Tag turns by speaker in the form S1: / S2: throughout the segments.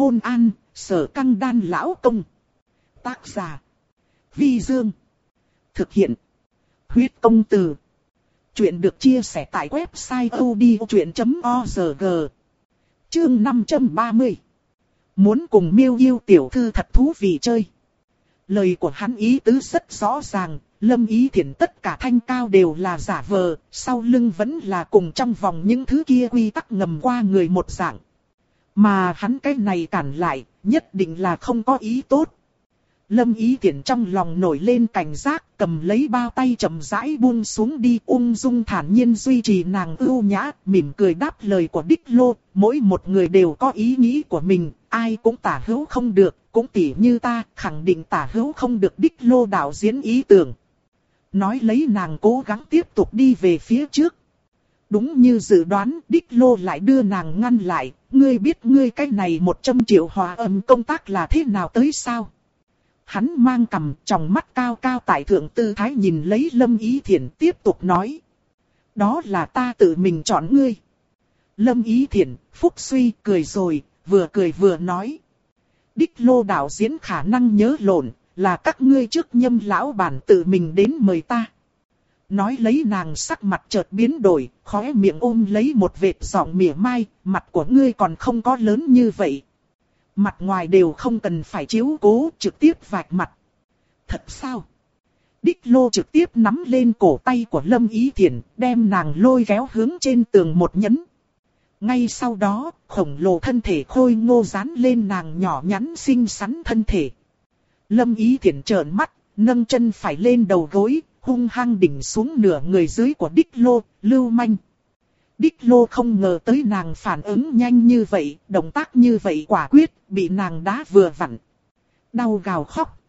S1: Hôn an, sở căng đan lão công. Tác giả. Vi Dương. Thực hiện. Huyết công từ. Chuyện được chia sẻ tại website odchuyện.org. Chương 530. Muốn cùng miêu yêu tiểu thư thật thú vị chơi. Lời của hắn ý tứ rất rõ ràng, lâm ý thiện tất cả thanh cao đều là giả vờ, sau lưng vẫn là cùng trong vòng những thứ kia quy tắc ngầm qua người một dạng. Mà hắn cái này cản lại, nhất định là không có ý tốt. Lâm ý tiện trong lòng nổi lên cảnh giác, cầm lấy bao tay chậm rãi buông xuống đi ung dung thản nhiên duy trì nàng ưu nhã, mỉm cười đáp lời của Đích Lô, mỗi một người đều có ý nghĩ của mình, ai cũng tả hữu không được, cũng tỉ như ta, khẳng định tả hữu không được Đích Lô đạo diễn ý tưởng. Nói lấy nàng cố gắng tiếp tục đi về phía trước. Đúng như dự đoán, Đích Lô lại đưa nàng ngăn lại, ngươi biết ngươi cái này một trăm triệu hòa âm công tác là thế nào tới sao? Hắn mang cầm tròng mắt cao cao tại thượng tư thái nhìn lấy Lâm Ý Thiển tiếp tục nói. Đó là ta tự mình chọn ngươi. Lâm Ý Thiển, Phúc Suy cười rồi, vừa cười vừa nói. Đích lô đạo diễn khả năng nhớ lộn, là các ngươi trước nhâm lão bản tự mình đến mời ta. Nói lấy nàng sắc mặt chợt biến đổi, khóe miệng ôm lấy một vệt giọng mỉa mai, mặt của ngươi còn không có lớn như vậy. Mặt ngoài đều không cần phải chiếu cố, trực tiếp vạch mặt. Thật sao? Đích lô trực tiếp nắm lên cổ tay của Lâm Ý Thiển, đem nàng lôi kéo hướng trên tường một nhấn. Ngay sau đó, khổng lồ thân thể khôi ngô dán lên nàng nhỏ nhắn xinh xắn thân thể. Lâm Ý Thiển trợn mắt, nâng chân phải lên đầu gối, hung hăng đỉnh xuống nửa người dưới của Đích Lô, lưu manh. Đích Lô không ngờ tới nàng phản ứng nhanh như vậy, động tác như vậy quả quyết, bị nàng đá vừa vặn. Đau gào khóc.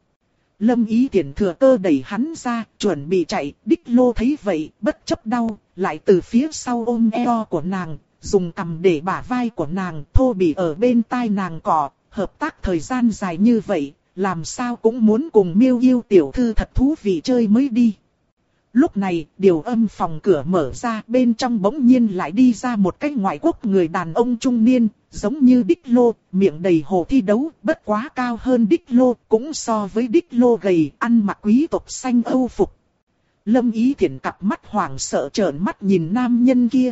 S1: Lâm ý tiện thừa cơ đẩy hắn ra, chuẩn bị chạy, Đích Lô thấy vậy, bất chấp đau, lại từ phía sau ôm eo của nàng, dùng cầm để bả vai của nàng, thô bị ở bên tai nàng cỏ, hợp tác thời gian dài như vậy, làm sao cũng muốn cùng miêu yêu tiểu thư thật thú vị chơi mới đi. Lúc này, điều âm phòng cửa mở ra, bên trong bỗng nhiên lại đi ra một cái ngoại quốc người đàn ông trung niên, giống như Đích Lô, miệng đầy hồ thi đấu, bất quá cao hơn Đích Lô, cũng so với Đích Lô gầy, ăn mặc quý tộc xanh âu phục. Lâm Ý Thiển cặp mắt hoảng sợ trợn mắt nhìn nam nhân kia.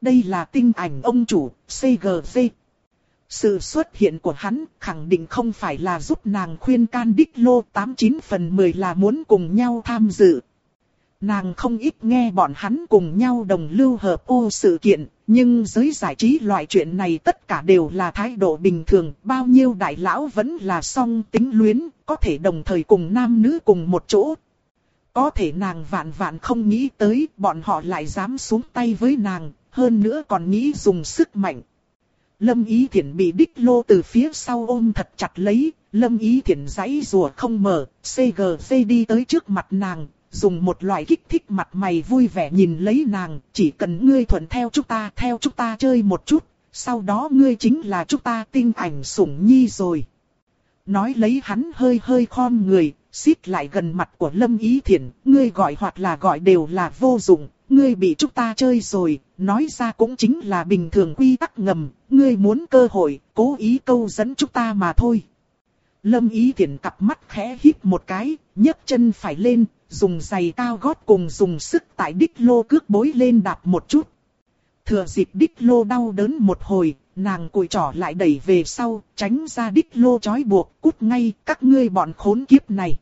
S1: Đây là tinh ảnh ông chủ, CGV. Sự xuất hiện của hắn khẳng định không phải là giúp nàng khuyên can Đích Lô 89 phần 10 là muốn cùng nhau tham dự. Nàng không ít nghe bọn hắn cùng nhau đồng lưu hợp ô sự kiện, nhưng giới giải trí loại chuyện này tất cả đều là thái độ bình thường, bao nhiêu đại lão vẫn là song tính luyến, có thể đồng thời cùng nam nữ cùng một chỗ. Có thể nàng vạn vạn không nghĩ tới bọn họ lại dám xuống tay với nàng, hơn nữa còn nghĩ dùng sức mạnh. Lâm Ý Thiển bị đích lô từ phía sau ôm thật chặt lấy, Lâm Ý Thiển giãy rùa không mở, CGC đi tới trước mặt nàng, dùng một loại kích thích mặt mày vui vẻ nhìn lấy nàng, chỉ cần ngươi thuận theo chúng ta, theo chúng ta chơi một chút, sau đó ngươi chính là chúng ta tinh ảnh sủng nhi rồi. Nói lấy hắn hơi hơi khom người, xít lại gần mặt của Lâm Ý Thiển, ngươi gọi hoặc là gọi đều là vô dụng, ngươi bị chúng ta chơi rồi, nói ra cũng chính là bình thường quy tắc ngầm, ngươi muốn cơ hội, cố ý câu dẫn chúng ta mà thôi. Lâm Ý Thiển cặp mắt khẽ hít một cái, nhấc chân phải lên, dùng giày cao gót cùng dùng sức tại đích lô cước bối lên đạp một chút. Thừa dịp đích lô đau đớn một hồi, nàng cùi trỏ lại đẩy về sau, tránh ra đích lô chói buộc, cút ngay các ngươi bọn khốn kiếp này.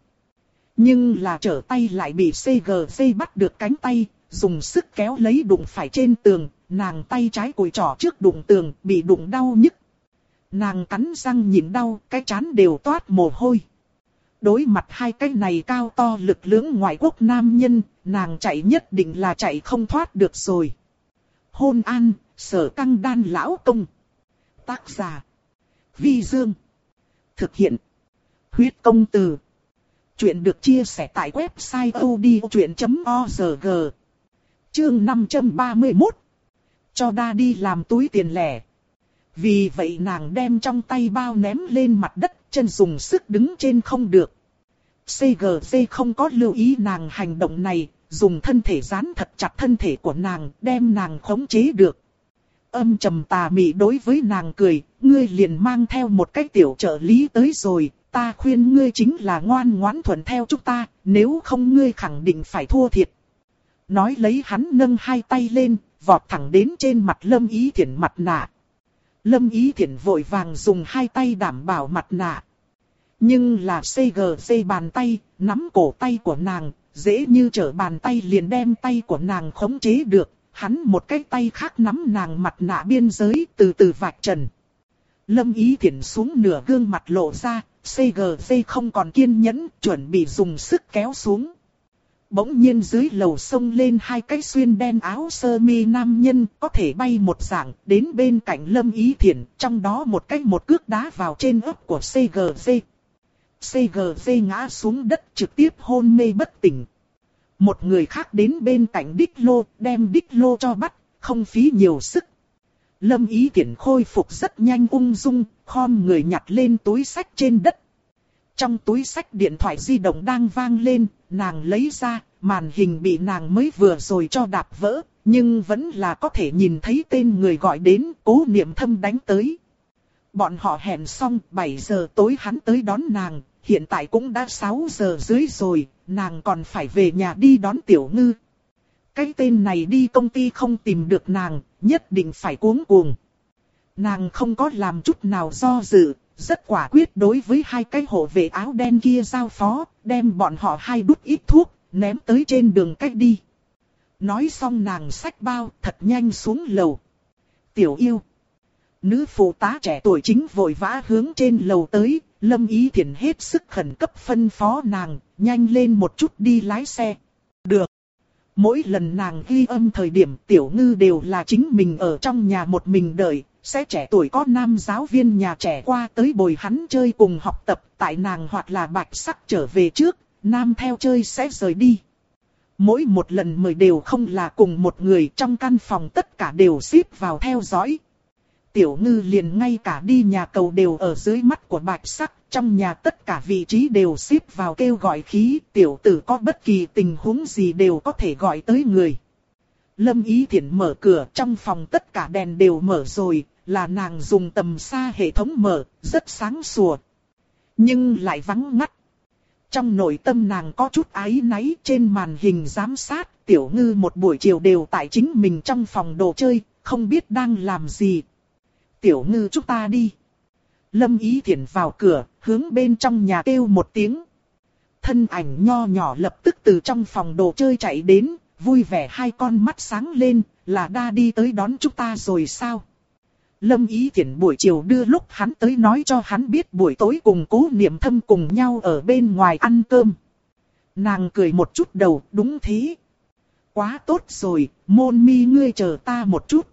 S1: Nhưng là trở tay lại bị CGC bắt được cánh tay, dùng sức kéo lấy đụng phải trên tường, nàng tay trái cùi trỏ trước đụng tường, bị đụng đau nhức. Nàng cắn răng nhìn đau, cái chán đều toát mồ hôi. Đối mặt hai cái này cao to lực lưỡng ngoại quốc nam nhân, nàng chạy nhất định là chạy không thoát được rồi. Hôn an, sở căng đan lão công. Tác giả. Vi Dương. Thực hiện. Huyết công từ. Chuyện được chia sẻ tại website odchuyện.org. Chương 531. Cho đa đi làm túi tiền lẻ. Vì vậy nàng đem trong tay bao ném lên mặt đất chân dùng sức đứng trên không được. CGC không có lưu ý nàng hành động này, dùng thân thể dán thật chặt thân thể của nàng, đem nàng khống chế được. Âm trầm tà mị đối với nàng cười, ngươi liền mang theo một cái tiểu trợ lý tới rồi, ta khuyên ngươi chính là ngoan ngoãn thuận theo chúng ta, nếu không ngươi khẳng định phải thua thiệt. Nói lấy hắn nâng hai tay lên, vọt thẳng đến trên mặt lâm ý thiện mặt nạ. Lâm ý thiện vội vàng dùng hai tay đảm bảo mặt nạ. Nhưng là CGC bàn tay, nắm cổ tay của nàng, dễ như trở bàn tay liền đem tay của nàng khống chế được. Hắn một cái tay khác nắm nàng mặt nạ biên giới từ từ vạch trần. Lâm ý thiện xuống nửa gương mặt lộ ra, CGC không còn kiên nhẫn, chuẩn bị dùng sức kéo xuống. Bỗng nhiên dưới lầu sông lên hai cái xuyên đen áo sơ mi nam nhân có thể bay một dạng đến bên cạnh lâm ý thiện, trong đó một cái một cước đá vào trên ấp của CGC. CGC ngã xuống đất trực tiếp hôn mê bất tỉnh. Một người khác đến bên cạnh đích lô, đem đích lô cho bắt, không phí nhiều sức. Lâm ý tiện khôi phục rất nhanh ung dung, khom người nhặt lên túi sách trên đất. Trong túi sách điện thoại di động đang vang lên, nàng lấy ra, màn hình bị nàng mới vừa rồi cho đạp vỡ, nhưng vẫn là có thể nhìn thấy tên người gọi đến, cố niệm thâm đánh tới. Bọn họ hẹn xong 7 giờ tối hắn tới đón nàng, hiện tại cũng đã 6 giờ dưới rồi, nàng còn phải về nhà đi đón tiểu ngư. Cái tên này đi công ty không tìm được nàng, nhất định phải cuống cuồng. Nàng không có làm chút nào do dự, rất quả quyết đối với hai cái hộ vệ áo đen kia giao phó, đem bọn họ hai đút ít thuốc, ném tới trên đường cách đi. Nói xong nàng xách bao thật nhanh xuống lầu. Tiểu yêu. Nữ phụ tá trẻ tuổi chính vội vã hướng trên lầu tới, lâm ý thiện hết sức khẩn cấp phân phó nàng, nhanh lên một chút đi lái xe. Được. Mỗi lần nàng ghi âm thời điểm tiểu ngư đều là chính mình ở trong nhà một mình đợi, sẽ trẻ tuổi có nam giáo viên nhà trẻ qua tới bồi hắn chơi cùng học tập, tại nàng hoặc là bạch sắc trở về trước, nam theo chơi sẽ rời đi. Mỗi một lần mời đều không là cùng một người trong căn phòng tất cả đều xếp vào theo dõi. Tiểu ngư liền ngay cả đi nhà cầu đều ở dưới mắt của bạch sắc, trong nhà tất cả vị trí đều xếp vào kêu gọi khí, tiểu tử có bất kỳ tình huống gì đều có thể gọi tới người. Lâm Ý Thiển mở cửa trong phòng tất cả đèn đều mở rồi, là nàng dùng tầm xa hệ thống mở, rất sáng sủa. Nhưng lại vắng ngắt. Trong nội tâm nàng có chút ái náy trên màn hình giám sát, tiểu ngư một buổi chiều đều tại chính mình trong phòng đồ chơi, không biết đang làm gì. Tiểu ngư chúng ta đi. Lâm ý thiện vào cửa, hướng bên trong nhà kêu một tiếng. Thân ảnh nho nhỏ lập tức từ trong phòng đồ chơi chạy đến, vui vẻ hai con mắt sáng lên, là đa đi tới đón chúng ta rồi sao? Lâm Ý Thiển buổi chiều đưa lúc hắn tới nói cho hắn biết buổi tối cùng cố niệm thâm cùng nhau ở bên ngoài ăn cơm. Nàng cười một chút đầu, đúng thế. Quá tốt rồi, môn mi ngươi chờ ta một chút.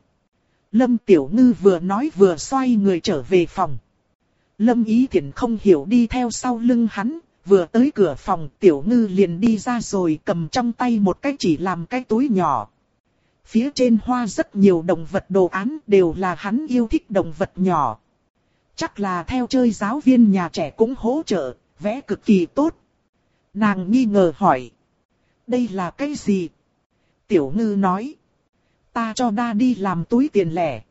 S1: Lâm Tiểu Ngư vừa nói vừa xoay người trở về phòng. Lâm Ý Thiển không hiểu đi theo sau lưng hắn, vừa tới cửa phòng Tiểu Ngư liền đi ra rồi cầm trong tay một cái chỉ làm cái túi nhỏ. Phía trên hoa rất nhiều động vật đồ án đều là hắn yêu thích động vật nhỏ. Chắc là theo chơi giáo viên nhà trẻ cũng hỗ trợ, vẽ cực kỳ tốt. Nàng nghi ngờ hỏi. Đây là cái gì? Tiểu ngư nói. Ta cho đa đi làm túi tiền lẻ.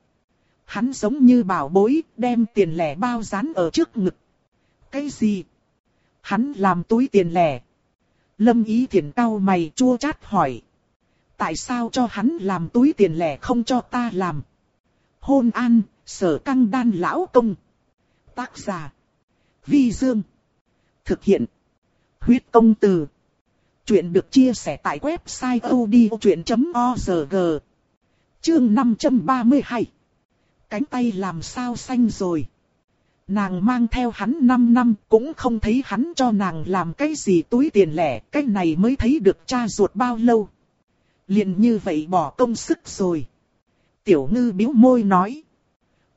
S1: Hắn giống như bảo bối, đem tiền lẻ bao dán ở trước ngực. Cái gì? Hắn làm túi tiền lẻ. Lâm ý thiền cao mày chua chát hỏi. Tại sao cho hắn làm túi tiền lẻ không cho ta làm? Hôn an, sở căng đan lão công. Tác giả. Vi Dương. Thực hiện. Huyết công từ. Chuyện được chia sẻ tại website odchuyện.org. Chương 532. Cánh tay làm sao xanh rồi. Nàng mang theo hắn 5 năm cũng không thấy hắn cho nàng làm cái gì túi tiền lẻ, cái này mới thấy được cha ruột bao lâu liền như vậy bỏ công sức rồi. Tiểu ngư biếu môi nói.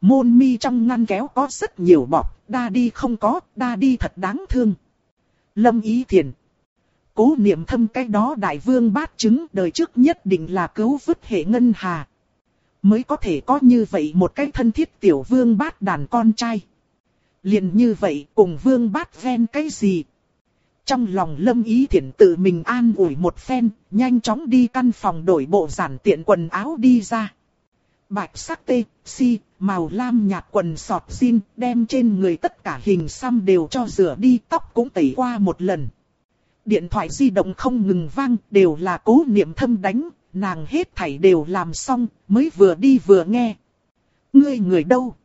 S1: Môn mi trong ngăn kéo có rất nhiều bọc, đa đi không có, đa đi thật đáng thương. Lâm ý thiền. Cố niệm thâm cái đó đại vương bát chứng đời trước nhất định là cứu vứt hệ ngân hà. Mới có thể có như vậy một cái thân thiết tiểu vương bát đàn con trai. liền như vậy cùng vương bát ven cái gì trong lòng lâm ý thiện tự mình an ủi một phen, nhanh chóng đi căn phòng đổi bộ giản tiện quần áo đi ra. Bạch sắc tê, si, màu lam nhạt quần sọt jean, đem trên người tất cả hình xăm đều cho rửa đi, tóc cũng tẩy qua một lần. Điện thoại di động không ngừng vang, đều là cố niệm thâm đánh, nàng hết thảy đều làm xong, mới vừa đi vừa nghe. Ngươi người đâu?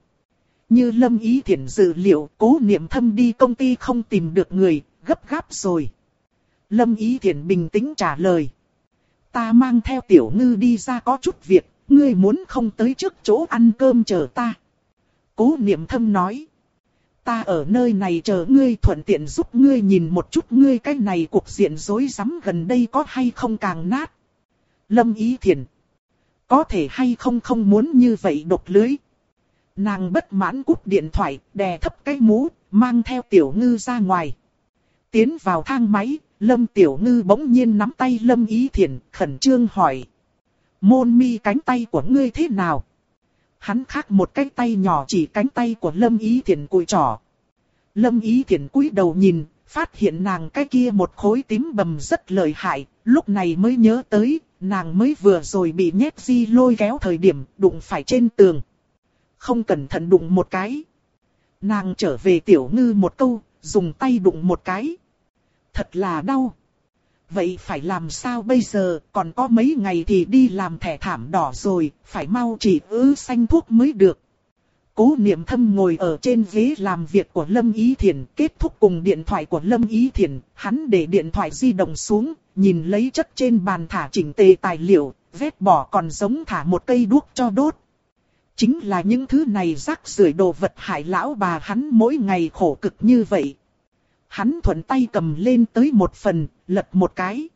S1: Như lâm ý thiện dự liệu, cố niệm thâm đi công ty không tìm được người, gấp gáp rồi. Lâm ý Thiển bình tĩnh trả lời. Ta mang theo tiểu ngư đi ra có chút việc, ngươi muốn không tới trước chỗ ăn cơm chờ ta. Cố niệm thâm nói. Ta ở nơi này chờ ngươi thuận tiện giúp ngươi nhìn một chút ngươi cái này cuộc diện rối rắm gần đây có hay không càng nát. Lâm ý thiền. Có thể hay không không muốn như vậy đột lưới. Nàng bất mãn cúp điện thoại, đè thấp cái mũ, mang theo tiểu ngư ra ngoài. Tiến vào thang máy, Lâm Tiểu Ngư bỗng nhiên nắm tay Lâm Ý Thiển, khẩn trương hỏi. Môn mi cánh tay của ngươi thế nào? Hắn khác một cái tay nhỏ chỉ cánh tay của Lâm Ý Thiển cùi trỏ. Lâm Ý Thiển cúi đầu nhìn, phát hiện nàng cái kia một khối tím bầm rất lợi hại, lúc này mới nhớ tới, nàng mới vừa rồi bị nhét di lôi kéo thời điểm đụng phải trên tường. Không cẩn thận đụng một cái. Nàng trở về tiểu ngư một câu, dùng tay đụng một cái. Thật là đau. Vậy phải làm sao bây giờ, còn có mấy ngày thì đi làm thẻ thảm đỏ rồi, phải mau chỉ ứ xanh thuốc mới được. Cố niệm thâm ngồi ở trên ghế làm việc của Lâm Ý Thiển, kết thúc cùng điện thoại của Lâm Ý Thiển, hắn để điện thoại di động xuống, nhìn lấy chất trên bàn thả chỉnh tề tài liệu, vết bỏ còn giống thả một cây đuốc cho đốt. Chính là những thứ này rác rưởi đồ vật hại lão bà hắn mỗi ngày khổ cực như vậy. Hắn thuận tay cầm lên tới một phần, lật một cái.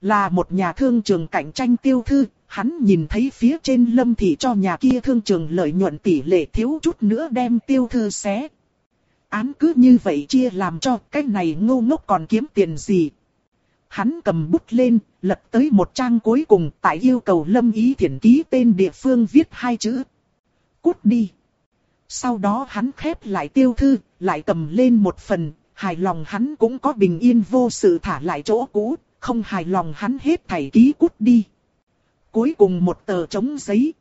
S1: Là một nhà thương trường cạnh tranh tiêu thư, hắn nhìn thấy phía trên lâm thị cho nhà kia thương trường lợi nhuận tỷ lệ thiếu chút nữa đem tiêu thư xé. Án cứ như vậy chia làm cho cái này ngô ngốc còn kiếm tiền gì. Hắn cầm bút lên, lật tới một trang cuối cùng tại yêu cầu lâm ý thiển ký tên địa phương viết hai chữ. Cút đi. Sau đó hắn khép lại tiêu thư, lại cầm lên một phần, hài lòng hắn cũng có bình yên vô sự thả lại chỗ cũ, không hài lòng hắn hết thảy ký cút đi. Cuối cùng một tờ trống giấy.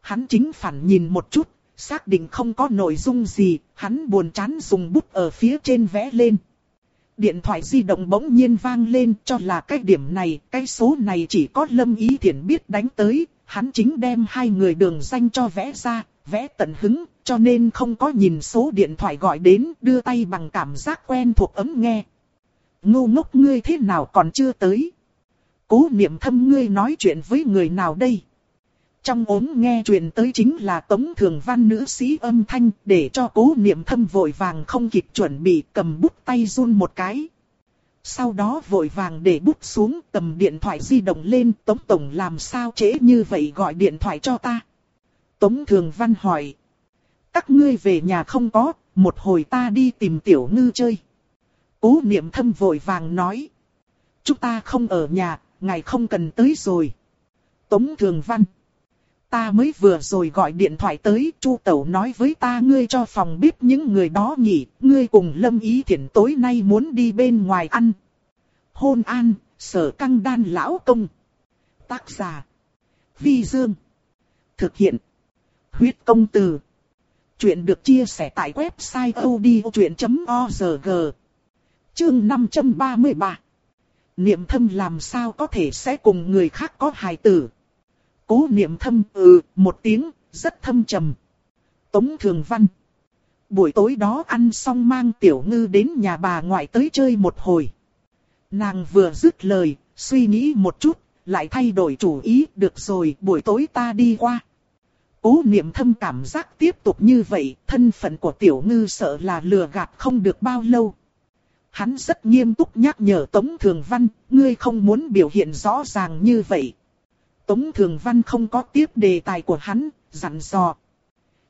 S1: Hắn chính phản nhìn một chút, xác định không có nội dung gì, hắn buồn chán dùng bút ở phía trên vẽ lên. Điện thoại di động bỗng nhiên vang lên cho là cái điểm này, cái số này chỉ có Lâm Ý Thiển biết đánh tới, hắn chính đem hai người đường danh cho vẽ ra, vẽ tận hứng, cho nên không có nhìn số điện thoại gọi đến, đưa tay bằng cảm giác quen thuộc ấm nghe. Ngu ngốc ngươi thế nào còn chưa tới? Cố niệm thâm ngươi nói chuyện với người nào đây? Trong ốm nghe chuyện tới chính là Tống Thường Văn nữ sĩ âm thanh để cho cố niệm thâm vội vàng không kịp chuẩn bị cầm bút tay run một cái. Sau đó vội vàng để bút xuống cầm điện thoại di động lên Tống Tổng làm sao trễ như vậy gọi điện thoại cho ta. Tống Thường Văn hỏi. Các ngươi về nhà không có, một hồi ta đi tìm tiểu ngư chơi. Cố niệm thâm vội vàng nói. Chúng ta không ở nhà, ngài không cần tới rồi. Tống Thường Văn. Ta mới vừa rồi gọi điện thoại tới, Chu Tẩu nói với ta ngươi cho phòng bếp những người đó nghỉ, ngươi cùng Lâm Ý Thiển tối nay muốn đi bên ngoài ăn. Hôn an, sở căng đan lão công. Tác giả. Vi Dương. Thực hiện. Huyết công từ. Chuyện được chia sẻ tại website odchuyện.org. Chương 533. Niệm thâm làm sao có thể sẽ cùng người khác có hài tử. Cố niệm thâm ừ một tiếng, rất thâm trầm. Tống Thường Văn. Buổi tối đó ăn xong mang tiểu ngư đến nhà bà ngoại tới chơi một hồi. Nàng vừa dứt lời, suy nghĩ một chút, lại thay đổi chủ ý, được rồi, buổi tối ta đi qua. Cố niệm thâm cảm giác tiếp tục như vậy, thân phận của tiểu ngư sợ là lừa gạt không được bao lâu. Hắn rất nghiêm túc nhắc nhở Tống Thường Văn, ngươi không muốn biểu hiện rõ ràng như vậy. Tống Thường Văn không có tiếp đề tài của hắn, dặn dò.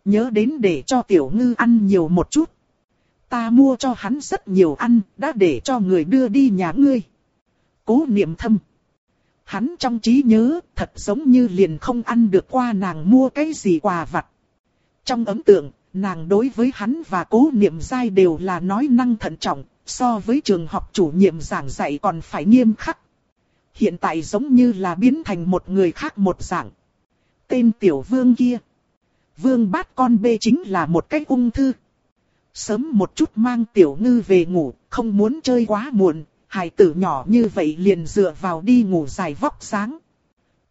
S1: Nhớ đến để cho tiểu ngư ăn nhiều một chút. Ta mua cho hắn rất nhiều ăn, đã để cho người đưa đi nhà ngươi. Cố niệm thâm. Hắn trong trí nhớ, thật giống như liền không ăn được qua nàng mua cái gì quà vặt. Trong ấn tượng, nàng đối với hắn và cố niệm giai đều là nói năng thận trọng, so với trường học chủ nhiệm giảng dạy còn phải nghiêm khắc. Hiện tại giống như là biến thành một người khác một dạng. Tên tiểu vương kia. Vương bát con bê chính là một cái ung thư. Sớm một chút mang tiểu ngư về ngủ, không muốn chơi quá muộn, hài tử nhỏ như vậy liền dựa vào đi ngủ dài vóc sáng.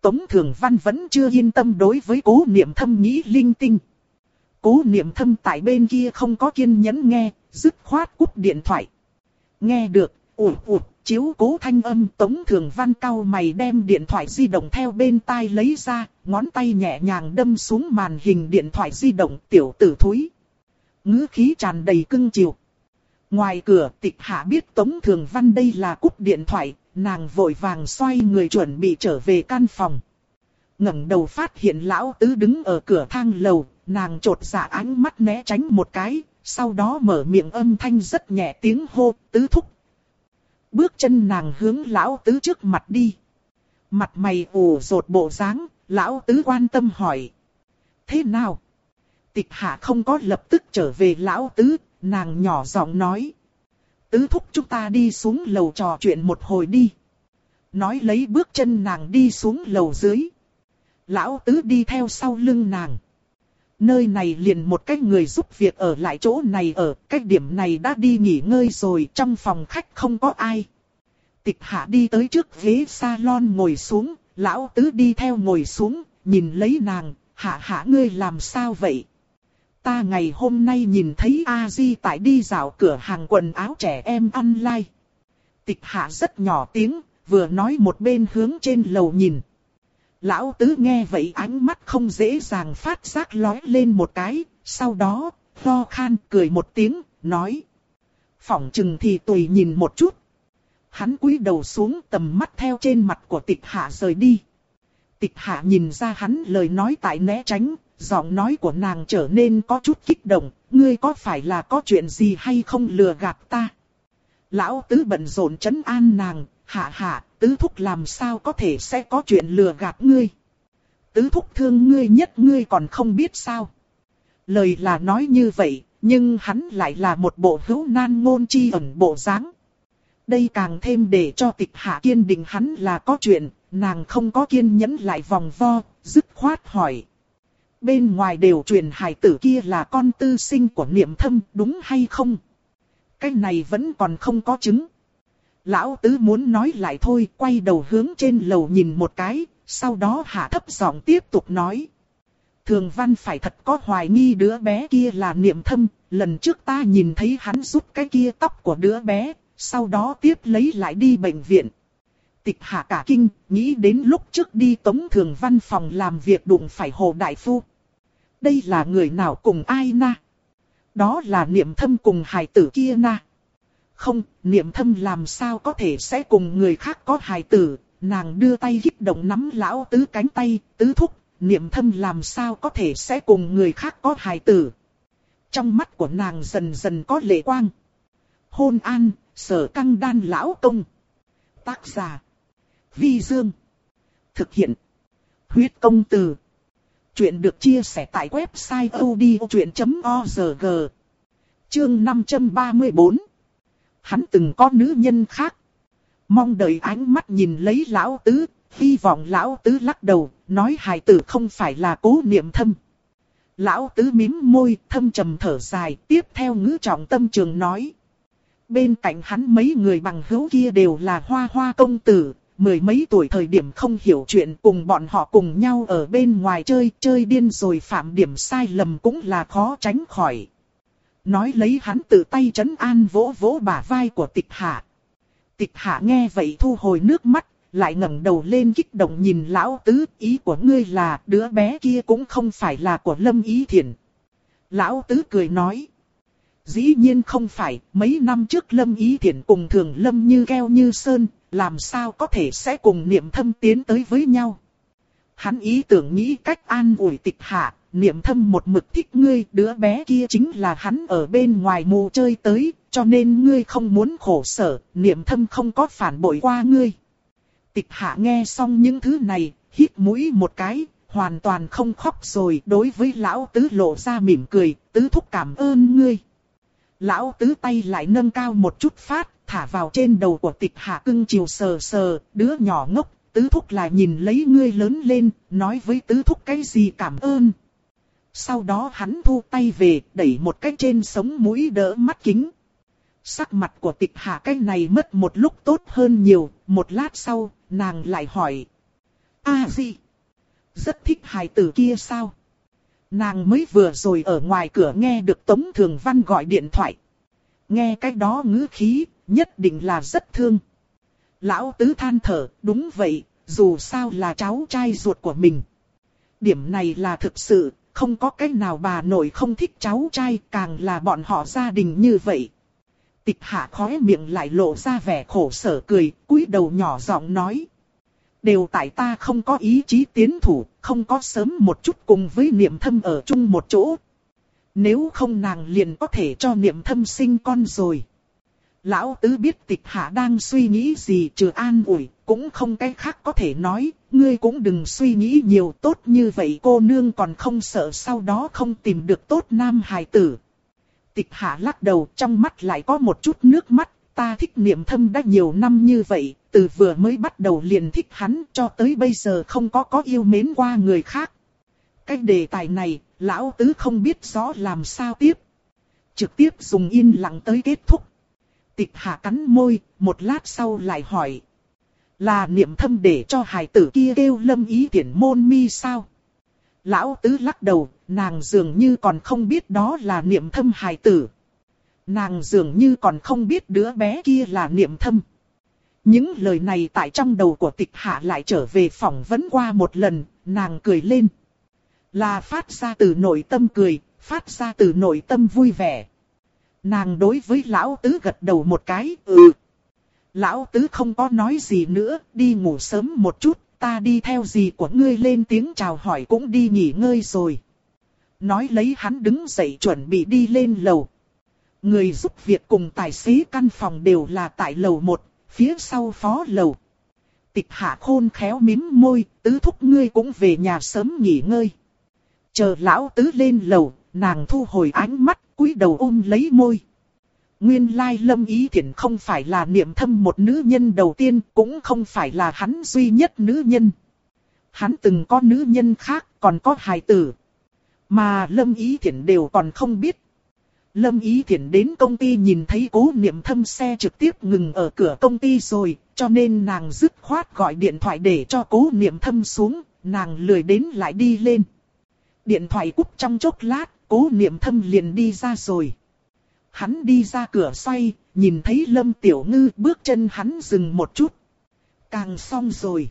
S1: Tống Thường Văn vẫn chưa yên tâm đối với cố niệm thâm nghĩ linh tinh. Cố niệm thâm tại bên kia không có kiên nhẫn nghe, dứt khoát cúp điện thoại. Nghe được, ụt ụt, chiếu cố thanh âm Tống Thường Văn cao mày đem điện thoại di động theo bên tai lấy ra, ngón tay nhẹ nhàng đâm xuống màn hình điện thoại di động tiểu tử thúi. ngữ khí tràn đầy cưng chiều. Ngoài cửa tịch hạ biết Tống Thường Văn đây là cúp điện thoại, nàng vội vàng xoay người chuẩn bị trở về căn phòng. ngẩng đầu phát hiện lão tứ đứng ở cửa thang lầu, nàng trột dạ ánh mắt né tránh một cái, sau đó mở miệng âm thanh rất nhẹ tiếng hô, tứ thúc. Bước chân nàng hướng lão tứ trước mặt đi. Mặt mày ủ rột bộ dáng, lão tứ quan tâm hỏi. Thế nào? Tịch hạ không có lập tức trở về lão tứ, nàng nhỏ giọng nói. Tứ thúc chúng ta đi xuống lầu trò chuyện một hồi đi. Nói lấy bước chân nàng đi xuống lầu dưới. Lão tứ đi theo sau lưng nàng. Nơi này liền một cái người giúp việc ở lại chỗ này ở, cái điểm này đã đi nghỉ ngơi rồi, trong phòng khách không có ai. Tịch hạ đi tới trước ghế salon ngồi xuống, lão tứ đi theo ngồi xuống, nhìn lấy nàng, hạ hạ ngươi làm sao vậy? Ta ngày hôm nay nhìn thấy A-di tại đi dạo cửa hàng quần áo trẻ em online. Tịch hạ rất nhỏ tiếng, vừa nói một bên hướng trên lầu nhìn. Lão tứ nghe vậy ánh mắt không dễ dàng phát giác lói lên một cái, sau đó, lo khan cười một tiếng, nói. Phỏng chừng thì tùy nhìn một chút. Hắn cúi đầu xuống tầm mắt theo trên mặt của tịch hạ rời đi. Tịch hạ nhìn ra hắn lời nói tại né tránh, giọng nói của nàng trở nên có chút kích động, ngươi có phải là có chuyện gì hay không lừa gạt ta? Lão tứ bận rộn chấn an nàng, hạ hạ, tứ thúc làm sao có thể sẽ có chuyện lừa gạt ngươi. Tứ thúc thương ngươi nhất ngươi còn không biết sao. Lời là nói như vậy, nhưng hắn lại là một bộ hữu nan ngôn chi ẩn bộ dáng. Đây càng thêm để cho tịch hạ kiên định hắn là có chuyện, nàng không có kiên nhẫn lại vòng vo, dứt khoát hỏi. Bên ngoài đều truyền hài tử kia là con tư sinh của niệm thâm đúng hay không? Cái này vẫn còn không có chứng. Lão tứ muốn nói lại thôi, quay đầu hướng trên lầu nhìn một cái, sau đó hạ thấp giọng tiếp tục nói. Thường văn phải thật có hoài nghi đứa bé kia là niệm thâm, lần trước ta nhìn thấy hắn rút cái kia tóc của đứa bé, sau đó tiếp lấy lại đi bệnh viện. Tịch hạ cả kinh, nghĩ đến lúc trước đi tống thường văn phòng làm việc đụng phải hồ đại phu. Đây là người nào cùng ai na? Đó là niệm thâm cùng hài tử kia na. Không, niệm thâm làm sao có thể sẽ cùng người khác có hài tử, nàng đưa tay kích động nắm lão tứ cánh tay, tứ thúc, niệm thâm làm sao có thể sẽ cùng người khác có hài tử. Trong mắt của nàng dần dần có lệ quang. Hôn an, sở căng đan lão công. Tác giả. Vi Dương. Thực hiện. Huyết công từ. Chuyện được chia sẻ tại website odchuyện.org. Chương 534 hắn từng có nữ nhân khác. Mong đợi ánh mắt nhìn lấy lão tứ, hy vọng lão tứ lắc đầu, nói hài tử không phải là cố niệm thâm. Lão tứ mím môi, thâm trầm thở dài, tiếp theo ngữ trọng tâm trường nói. Bên cạnh hắn mấy người bằng hữu kia đều là hoa hoa công tử, mười mấy tuổi thời điểm không hiểu chuyện cùng bọn họ cùng nhau ở bên ngoài chơi, chơi điên rồi phạm điểm sai lầm cũng là khó tránh khỏi. Nói lấy hắn tự tay chấn an vỗ vỗ bả vai của tịch hạ. Tịch hạ nghe vậy thu hồi nước mắt, lại ngẩng đầu lên kích động nhìn lão tứ, ý của ngươi là đứa bé kia cũng không phải là của Lâm Ý Thiển. Lão tứ cười nói. Dĩ nhiên không phải, mấy năm trước Lâm Ý Thiển cùng thường Lâm như keo như sơn, làm sao có thể sẽ cùng niệm thâm tiến tới với nhau. Hắn ý tưởng nghĩ cách an ủi tịch hạ, niệm thâm một mực thích ngươi, đứa bé kia chính là hắn ở bên ngoài mù chơi tới, cho nên ngươi không muốn khổ sở, niệm thâm không có phản bội qua ngươi. Tịch hạ nghe xong những thứ này, hít mũi một cái, hoàn toàn không khóc rồi, đối với lão tứ lộ ra mỉm cười, tứ thúc cảm ơn ngươi. Lão tứ tay lại nâng cao một chút phát, thả vào trên đầu của tịch hạ cưng chiều sờ sờ, đứa nhỏ ngốc, tứ thúc là nhìn lấy ngươi lớn lên, nói với tứ thúc cái gì cảm ơn. Sau đó hắn thu tay về, đẩy một cái trên sống mũi đỡ mắt kính. Sắc mặt của tịch hạ cái này mất một lúc tốt hơn nhiều, một lát sau, nàng lại hỏi. a gì? Rất thích hài tử kia sao? Nàng mới vừa rồi ở ngoài cửa nghe được Tống Thường Văn gọi điện thoại. Nghe cái đó ngữ khí, nhất định là rất thương. Lão tứ than thở, đúng vậy, dù sao là cháu trai ruột của mình. Điểm này là thực sự, không có cách nào bà nội không thích cháu trai, càng là bọn họ gia đình như vậy. Tịch hạ khóe miệng lại lộ ra vẻ khổ sở cười, cúi đầu nhỏ giọng nói. Đều tại ta không có ý chí tiến thủ, không có sớm một chút cùng với niệm thâm ở chung một chỗ. Nếu không nàng liền có thể cho niệm thâm sinh con rồi. Lão tứ biết tịch hạ đang suy nghĩ gì trừ an ủi, cũng không cái khác có thể nói, ngươi cũng đừng suy nghĩ nhiều tốt như vậy cô nương còn không sợ sau đó không tìm được tốt nam hài tử. Tịch hạ lắc đầu trong mắt lại có một chút nước mắt, ta thích niệm thâm đã nhiều năm như vậy, từ vừa mới bắt đầu liền thích hắn cho tới bây giờ không có có yêu mến qua người khác. Cái đề tài này, lão tứ không biết rõ làm sao tiếp. Trực tiếp dùng yên lặng tới kết thúc. Tịch hạ cắn môi, một lát sau lại hỏi. Là niệm thâm để cho hài tử kia kêu lâm ý tiện môn mi sao? Lão tứ lắc đầu, nàng dường như còn không biết đó là niệm thâm hài tử. Nàng dường như còn không biết đứa bé kia là niệm thâm. Những lời này tại trong đầu của tịch hạ lại trở về phỏng vấn qua một lần, nàng cười lên. Là phát ra từ nội tâm cười, phát ra từ nội tâm vui vẻ. Nàng đối với lão tứ gật đầu một cái, ừ. Lão tứ không có nói gì nữa, đi ngủ sớm một chút, ta đi theo gì của ngươi lên tiếng chào hỏi cũng đi nghỉ ngơi rồi. Nói lấy hắn đứng dậy chuẩn bị đi lên lầu. Người giúp việc cùng tài xế căn phòng đều là tại lầu một, phía sau phó lầu. Tịch hạ khôn khéo mím môi, tứ thúc ngươi cũng về nhà sớm nghỉ ngơi. Chờ lão tứ lên lầu, nàng thu hồi ánh mắt, cúi đầu ôm lấy môi. Nguyên lai lâm ý thiện không phải là niệm thâm một nữ nhân đầu tiên, cũng không phải là hắn duy nhất nữ nhân. Hắn từng có nữ nhân khác, còn có hài tử. Mà lâm ý thiện đều còn không biết. Lâm Ý Thiển đến công ty nhìn thấy cố niệm thâm xe trực tiếp ngừng ở cửa công ty rồi, cho nên nàng dứt khoát gọi điện thoại để cho cố niệm thâm xuống, nàng lười đến lại đi lên. Điện thoại cúp trong chốc lát, cố niệm thâm liền đi ra rồi. Hắn đi ra cửa xoay, nhìn thấy Lâm Tiểu Ngư bước chân hắn dừng một chút. Càng xong rồi.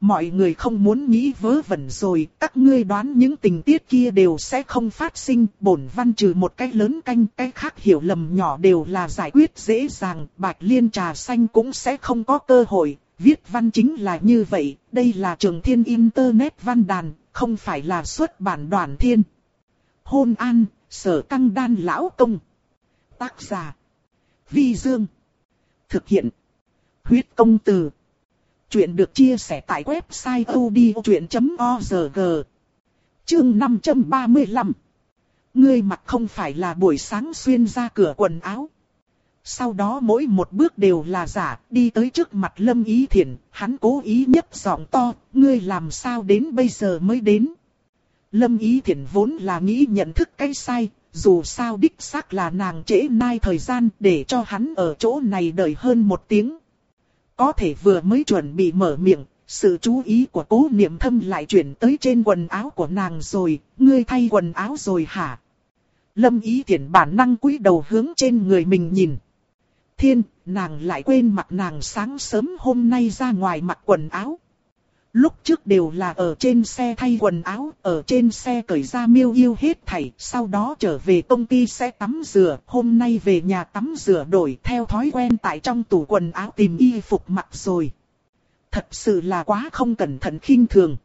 S1: Mọi người không muốn nghĩ vớ vẩn rồi, các ngươi đoán những tình tiết kia đều sẽ không phát sinh, bổn văn trừ một cái lớn canh, cái khác hiểu lầm nhỏ đều là giải quyết dễ dàng, bạch liên trà xanh cũng sẽ không có cơ hội, viết văn chính là như vậy, đây là trường thiên internet văn đàn, không phải là xuất bản đoàn thiên. Hôn an, sở căng đan lão công. Tác giả. Vi Dương. Thực hiện. Huyết công từ. Chuyện được chia sẻ tại website odchuyện.org. Chương 535. Ngươi mặc không phải là buổi sáng xuyên ra cửa quần áo. Sau đó mỗi một bước đều là giả, đi tới trước mặt Lâm Ý Thiển, hắn cố ý nhấp giọng to, ngươi làm sao đến bây giờ mới đến. Lâm Ý Thiển vốn là nghĩ nhận thức cái sai, dù sao đích xác là nàng trễ nai thời gian để cho hắn ở chỗ này đợi hơn một tiếng. Có thể vừa mới chuẩn bị mở miệng, sự chú ý của cố niệm thâm lại chuyển tới trên quần áo của nàng rồi, ngươi thay quần áo rồi hả? Lâm ý Thiển bản năng cúi đầu hướng trên người mình nhìn. Thiên, nàng lại quên mặc nàng sáng sớm hôm nay ra ngoài mặc quần áo. Lúc trước đều là ở trên xe thay quần áo, ở trên xe cởi ra miêu yêu hết thảy, sau đó trở về công ty sẽ tắm rửa, hôm nay về nhà tắm rửa đổi theo thói quen tại trong tủ quần áo tìm y phục mặc rồi. Thật sự là quá không cẩn thận khinh thường.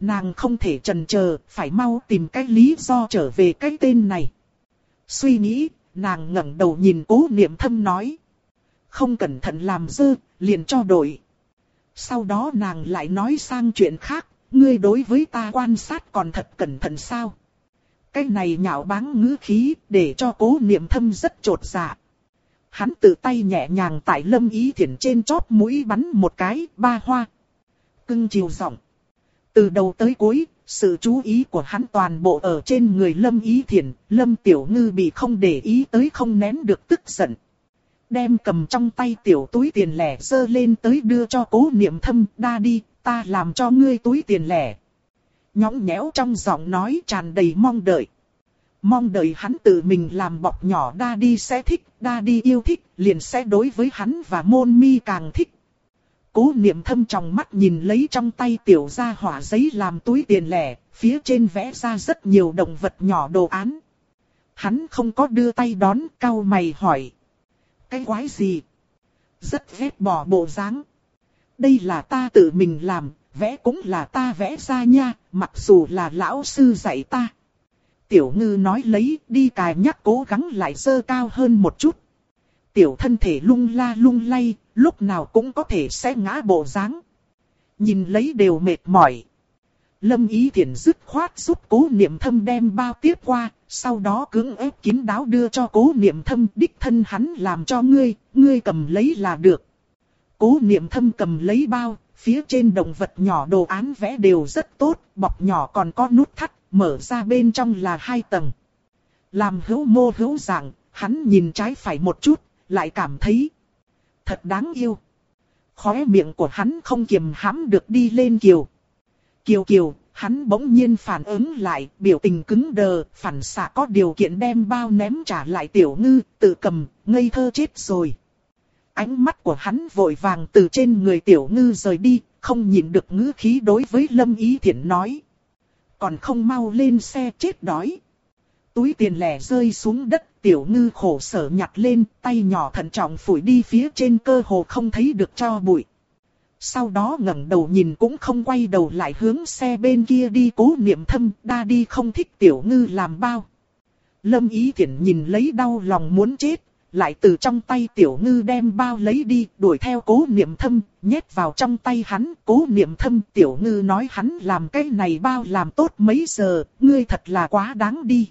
S1: Nàng không thể chần chờ, phải mau tìm cái lý do trở về cái tên này. Suy nghĩ, nàng ngẩng đầu nhìn cố niệm thâm nói. Không cẩn thận làm dơ, liền cho đổi. Sau đó nàng lại nói sang chuyện khác, ngươi đối với ta quan sát còn thật cẩn thận sao? Cái này nhạo báng ngữ khí, để cho cố niệm thâm rất trột dạ. Hắn tự tay nhẹ nhàng tại lâm ý thiển trên chóp mũi bắn một cái, ba hoa. Cưng chiều giọng. Từ đầu tới cuối, sự chú ý của hắn toàn bộ ở trên người Lâm Ý Thiển, Lâm Tiểu Ngư bị không để ý tới không nén được tức giận. Đem cầm trong tay tiểu túi tiền lẻ dơ lên tới đưa cho cố niệm thâm, đa đi, ta làm cho ngươi túi tiền lẻ. Nhõng nhẽo trong giọng nói tràn đầy mong đợi. Mong đợi hắn tự mình làm bọc nhỏ đa đi sẽ thích, đa đi yêu thích, liền sẽ đối với hắn và môn mi càng thích. Cố niệm thâm trong mắt nhìn lấy trong tay tiểu gia hỏa giấy làm túi tiền lẻ, phía trên vẽ ra rất nhiều động vật nhỏ đồ án. Hắn không có đưa tay đón, cao mày hỏi. Cái quái gì? Rất ghét bỏ bộ dáng. Đây là ta tự mình làm, vẽ cũng là ta vẽ ra nha, mặc dù là lão sư dạy ta. Tiểu ngư nói lấy, đi cài nhắc cố gắng lại dơ cao hơn một chút. Tiểu thân thể lung la lung lay, lúc nào cũng có thể sẽ ngã bộ dáng. Nhìn lấy đều mệt mỏi. Lâm Ý Thiển dứt khoát giúp cố niệm thâm đem bao tiếp qua, sau đó cưỡng ép kín đáo đưa cho cố niệm thâm đích thân hắn làm cho ngươi, ngươi cầm lấy là được. Cố niệm thâm cầm lấy bao, phía trên động vật nhỏ đồ án vẽ đều rất tốt, bọc nhỏ còn có nút thắt, mở ra bên trong là hai tầng. Làm hữu mô hữu dạng, hắn nhìn trái phải một chút, lại cảm thấy thật đáng yêu. Khóe miệng của hắn không kiềm hãm được đi lên kiều. Kiều kiều, hắn bỗng nhiên phản ứng lại, biểu tình cứng đờ, phản xạ có điều kiện đem bao ném trả lại tiểu ngư, tự cầm, ngây thơ chết rồi. Ánh mắt của hắn vội vàng từ trên người tiểu ngư rời đi, không nhìn được ngữ khí đối với Lâm Ý thiện nói. Còn không mau lên xe chết đói. Túi tiền lẻ rơi xuống đất, tiểu ngư khổ sở nhặt lên, tay nhỏ thận trọng phủi đi phía trên cơ hồ không thấy được cho bụi. Sau đó ngẩng đầu nhìn cũng không quay đầu lại hướng xe bên kia đi cố niệm thâm, đa đi không thích tiểu ngư làm bao. Lâm ý thiện nhìn lấy đau lòng muốn chết, lại từ trong tay tiểu ngư đem bao lấy đi, đuổi theo cố niệm thâm, nhét vào trong tay hắn, cố niệm thâm tiểu ngư nói hắn làm cái này bao làm tốt mấy giờ, ngươi thật là quá đáng đi.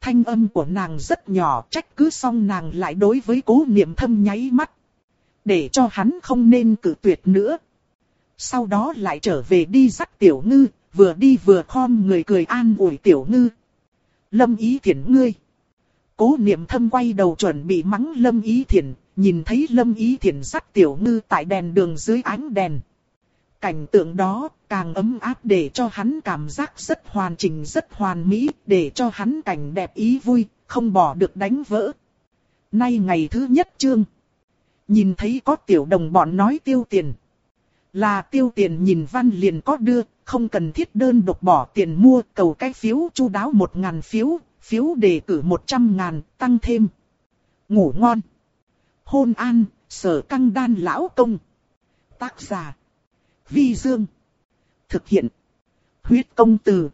S1: Thanh âm của nàng rất nhỏ, trách cứ xong nàng lại đối với cố niệm thâm nháy mắt. Để cho hắn không nên cử tuyệt nữa. Sau đó lại trở về đi dắt tiểu ngư, vừa đi vừa khom người cười an ủi tiểu ngư. Lâm ý thiện ngươi. Cố niệm thâm quay đầu chuẩn bị mắng Lâm Ý Thiển, nhìn thấy Lâm Ý Thiển dắt tiểu ngư tại đèn đường dưới ánh đèn. Cảnh tượng đó càng ấm áp để cho hắn cảm giác rất hoàn chỉnh rất hoàn mỹ, để cho hắn cảnh đẹp ý vui, không bỏ được đánh vỡ. Nay ngày thứ nhất chương. Nhìn thấy có tiểu đồng bọn nói tiêu tiền. Là tiêu tiền nhìn văn liền có đưa, không cần thiết đơn độc bỏ tiền mua cầu cái phiếu chu đáo một ngàn phiếu, phiếu đề cử 100 ngàn, tăng thêm. Ngủ ngon. Hôn an, sở căng đan lão công. Tác giả. Vi Dương. Thực hiện. Huyết công từ.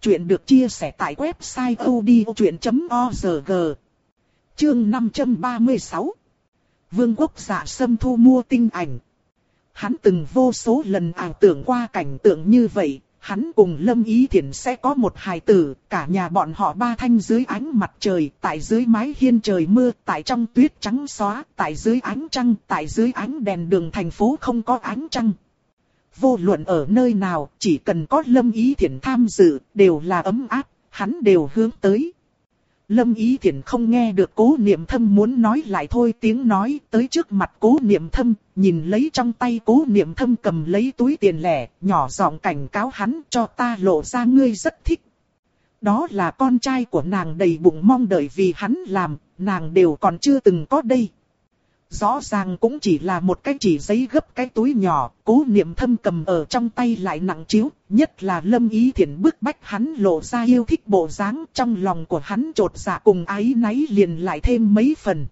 S1: Chuyện được chia sẻ tại website odchuyện.org. Chương 536. Vương quốc giả sâm thu mua tinh ảnh. Hắn từng vô số lần ảo tưởng qua cảnh tượng như vậy, hắn cùng Lâm Ý Thiển sẽ có một hài tử, cả nhà bọn họ ba thanh dưới ánh mặt trời, tại dưới mái hiên trời mưa, tại trong tuyết trắng xóa, tại dưới ánh trăng, tại dưới ánh đèn đường thành phố không có ánh trăng. Vô luận ở nơi nào, chỉ cần có Lâm Ý Thiển tham dự, đều là ấm áp, hắn đều hướng tới. Lâm Ý Thiển không nghe được cố niệm thâm muốn nói lại thôi tiếng nói tới trước mặt cố niệm thâm, nhìn lấy trong tay cố niệm thâm cầm lấy túi tiền lẻ, nhỏ giọng cảnh cáo hắn cho ta lộ ra ngươi rất thích. Đó là con trai của nàng đầy bụng mong đợi vì hắn làm, nàng đều còn chưa từng có đây. Rõ ràng cũng chỉ là một cái chỉ giấy gấp cái túi nhỏ, cố niệm thâm cầm ở trong tay lại nặng chiếu, nhất là lâm ý thiện bức bách hắn lộ ra yêu thích bộ dáng trong lòng của hắn trột dạ cùng ái náy liền lại thêm mấy phần.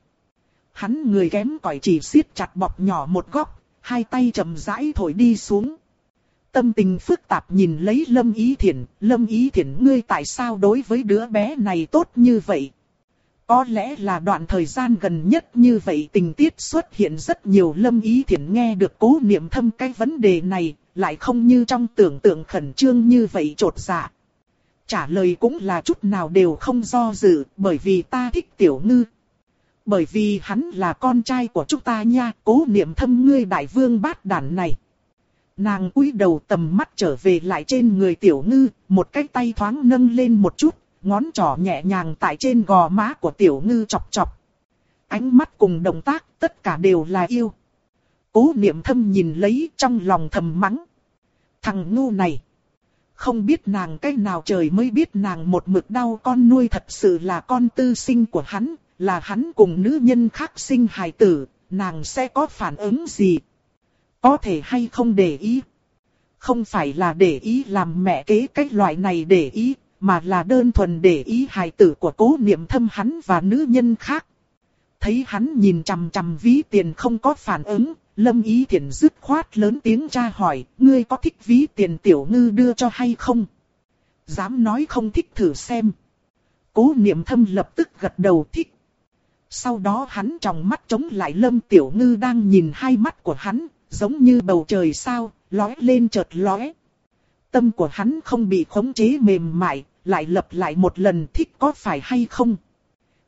S1: Hắn người kém cỏi chỉ siết chặt bọc nhỏ một góc, hai tay chậm rãi thổi đi xuống. Tâm tình phức tạp nhìn lấy Lâm Ý Thiển, Lâm Ý Thiển ngươi tại sao đối với đứa bé này tốt như vậy? Có lẽ là đoạn thời gian gần nhất như vậy tình tiết xuất hiện rất nhiều Lâm Ý thiện nghe được cố niệm thâm cái vấn đề này, lại không như trong tưởng tượng khẩn trương như vậy trột dạ. Trả lời cũng là chút nào đều không do dự, bởi vì ta thích tiểu ngư, bởi vì hắn là con trai của chúng ta nha, cố niệm thâm ngươi đại vương bát đản này. Nàng cúi đầu tầm mắt trở về lại trên người tiểu ngư, một cái tay thoáng nâng lên một chút, ngón trỏ nhẹ nhàng tại trên gò má của tiểu ngư chọc chọc. Ánh mắt cùng động tác tất cả đều là yêu. Cố niệm thâm nhìn lấy trong lòng thầm mắng. Thằng ngu này. Không biết nàng cách nào trời mới biết nàng một mực đau con nuôi thật sự là con tư sinh của hắn, là hắn cùng nữ nhân khác sinh hài tử, nàng sẽ có phản ứng gì? Có thể hay không để ý? Không phải là để ý làm mẹ kế cái loại này để ý, mà là đơn thuần để ý hài tử của cố niệm thâm hắn và nữ nhân khác. Thấy hắn nhìn chằm chằm ví tiền không có phản ứng, Lâm Ý Thiển dứt khoát lớn tiếng tra hỏi, ngươi có thích ví tiền tiểu ngư đưa cho hay không? Dám nói không thích thử xem. Cố niệm thâm lập tức gật đầu thích. Sau đó hắn trong mắt chống lại Lâm Tiểu Ngư đang nhìn hai mắt của hắn, giống như bầu trời sao, lóe lên chợt lóe. Tâm của hắn không bị khống chế mềm mại, lại lập lại một lần thích có phải hay không.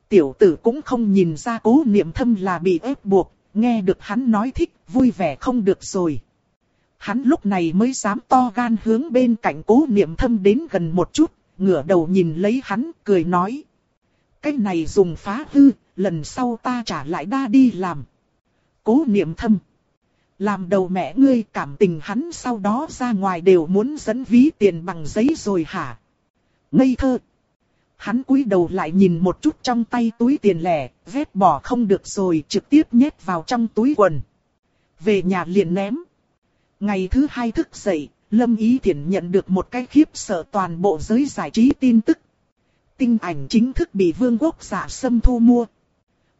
S1: Tiểu tử cũng không nhìn ra cố niệm thâm là bị ép buộc, nghe được hắn nói thích, vui vẻ không được rồi. Hắn lúc này mới dám to gan hướng bên cạnh cố niệm thâm đến gần một chút, ngửa đầu nhìn lấy hắn, cười nói. Cái này dùng phá hư, lần sau ta trả lại đa đi làm. Cố niệm thâm. Làm đầu mẹ ngươi cảm tình hắn sau đó ra ngoài đều muốn dẫn ví tiền bằng giấy rồi hả? Ngây thơ. Hắn cúi đầu lại nhìn một chút trong tay túi tiền lẻ, vét bỏ không được rồi trực tiếp nhét vào trong túi quần. Về nhà liền ném. Ngày thứ hai thức dậy, Lâm Ý Thiển nhận được một cái khiếp sợ toàn bộ giới giải trí tin tức. Tinh ảnh chính thức bị vương quốc giả sâm thu mua.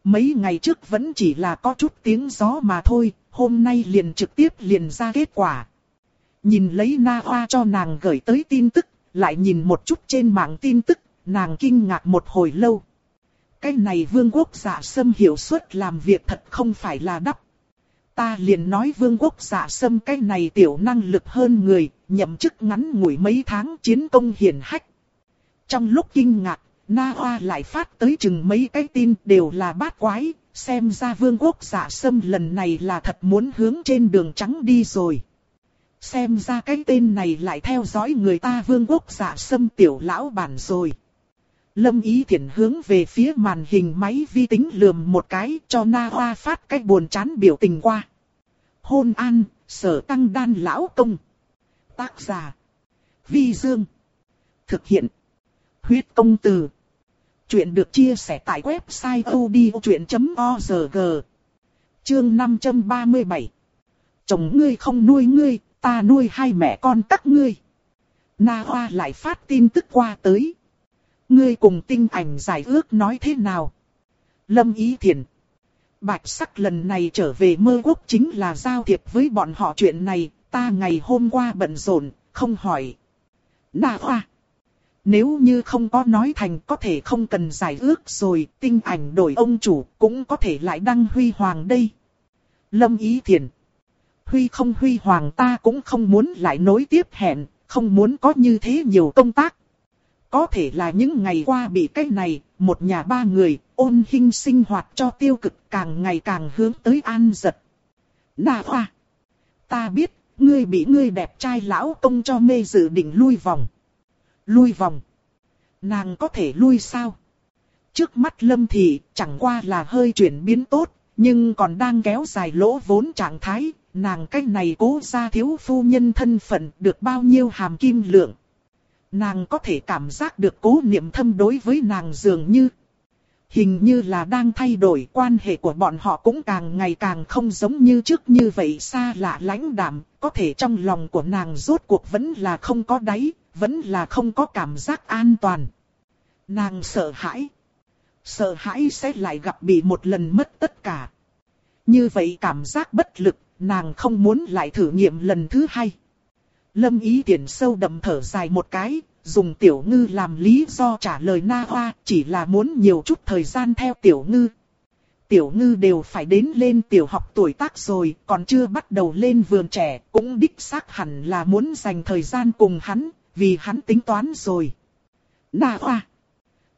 S1: Mấy ngày trước vẫn chỉ là có chút tiếng gió mà thôi, hôm nay liền trực tiếp liền ra kết quả. Nhìn lấy Na Hoa cho nàng gửi tới tin tức, lại nhìn một chút trên mạng tin tức, nàng kinh ngạc một hồi lâu. Cái này vương quốc giả sâm hiệu suất làm việc thật không phải là đắp. Ta liền nói vương quốc giả sâm cái này tiểu năng lực hơn người, nhậm chức ngắn ngủi mấy tháng chiến công hiển hách. Trong lúc kinh ngạc, Na Hoa lại phát tới chừng mấy cái tin đều là bát quái, xem ra vương quốc giả sâm lần này là thật muốn hướng trên đường trắng đi rồi. Xem ra cái tên này lại theo dõi người ta vương quốc giả sâm tiểu lão bản rồi. Lâm Ý thiện hướng về phía màn hình máy vi tính lườm một cái cho Na Hoa phát cái buồn chán biểu tình qua. Hôn an, sở tăng đan lão công. Tác giả. Vi Dương. Thực hiện. Huyết công từ. Chuyện được chia sẻ tại website odchuyện.org. Chương 537. Chồng ngươi không nuôi ngươi, ta nuôi hai mẹ con các ngươi. Na Hoa lại phát tin tức qua tới. Ngươi cùng tinh ảnh giải ước nói thế nào? Lâm Ý Thiền. Bạch sắc lần này trở về mơ quốc chính là giao thiệp với bọn họ chuyện này, ta ngày hôm qua bận rộn, không hỏi. Na Hoa. Nếu như không có nói thành có thể không cần giải ước rồi, tinh ảnh đổi ông chủ cũng có thể lại đăng huy hoàng đây. Lâm Ý Thiền. Huy không huy hoàng ta cũng không muốn lại nối tiếp hẹn, không muốn có như thế nhiều công tác. Có thể là những ngày qua bị cái này, một nhà ba người, ôn hình sinh hoạt cho tiêu cực càng ngày càng hướng tới an giật. Nà hoa. Ta biết, ngươi bị ngươi đẹp trai lão công cho mê dự định lui vòng. Lui vòng. Nàng có thể lui sao? Trước mắt lâm thị chẳng qua là hơi chuyển biến tốt, nhưng còn đang kéo dài lỗ vốn trạng thái, nàng cách này cố ra thiếu phu nhân thân phận được bao nhiêu hàm kim lượng. Nàng có thể cảm giác được cố niệm thâm đối với nàng dường như. Hình như là đang thay đổi quan hệ của bọn họ cũng càng ngày càng không giống như trước như vậy xa lạ lãnh đạm, có thể trong lòng của nàng rốt cuộc vẫn là không có đáy, vẫn là không có cảm giác an toàn. Nàng sợ hãi. Sợ hãi sẽ lại gặp bị một lần mất tất cả. Như vậy cảm giác bất lực, nàng không muốn lại thử nghiệm lần thứ hai. Lâm ý tiện sâu đậm thở dài một cái, dùng tiểu ngư làm lý do trả lời na hoa, chỉ là muốn nhiều chút thời gian theo tiểu ngư. Tiểu ngư đều phải đến lên tiểu học tuổi tác rồi, còn chưa bắt đầu lên vườn trẻ, cũng đích xác hẳn là muốn dành thời gian cùng hắn, vì hắn tính toán rồi. Na hoa!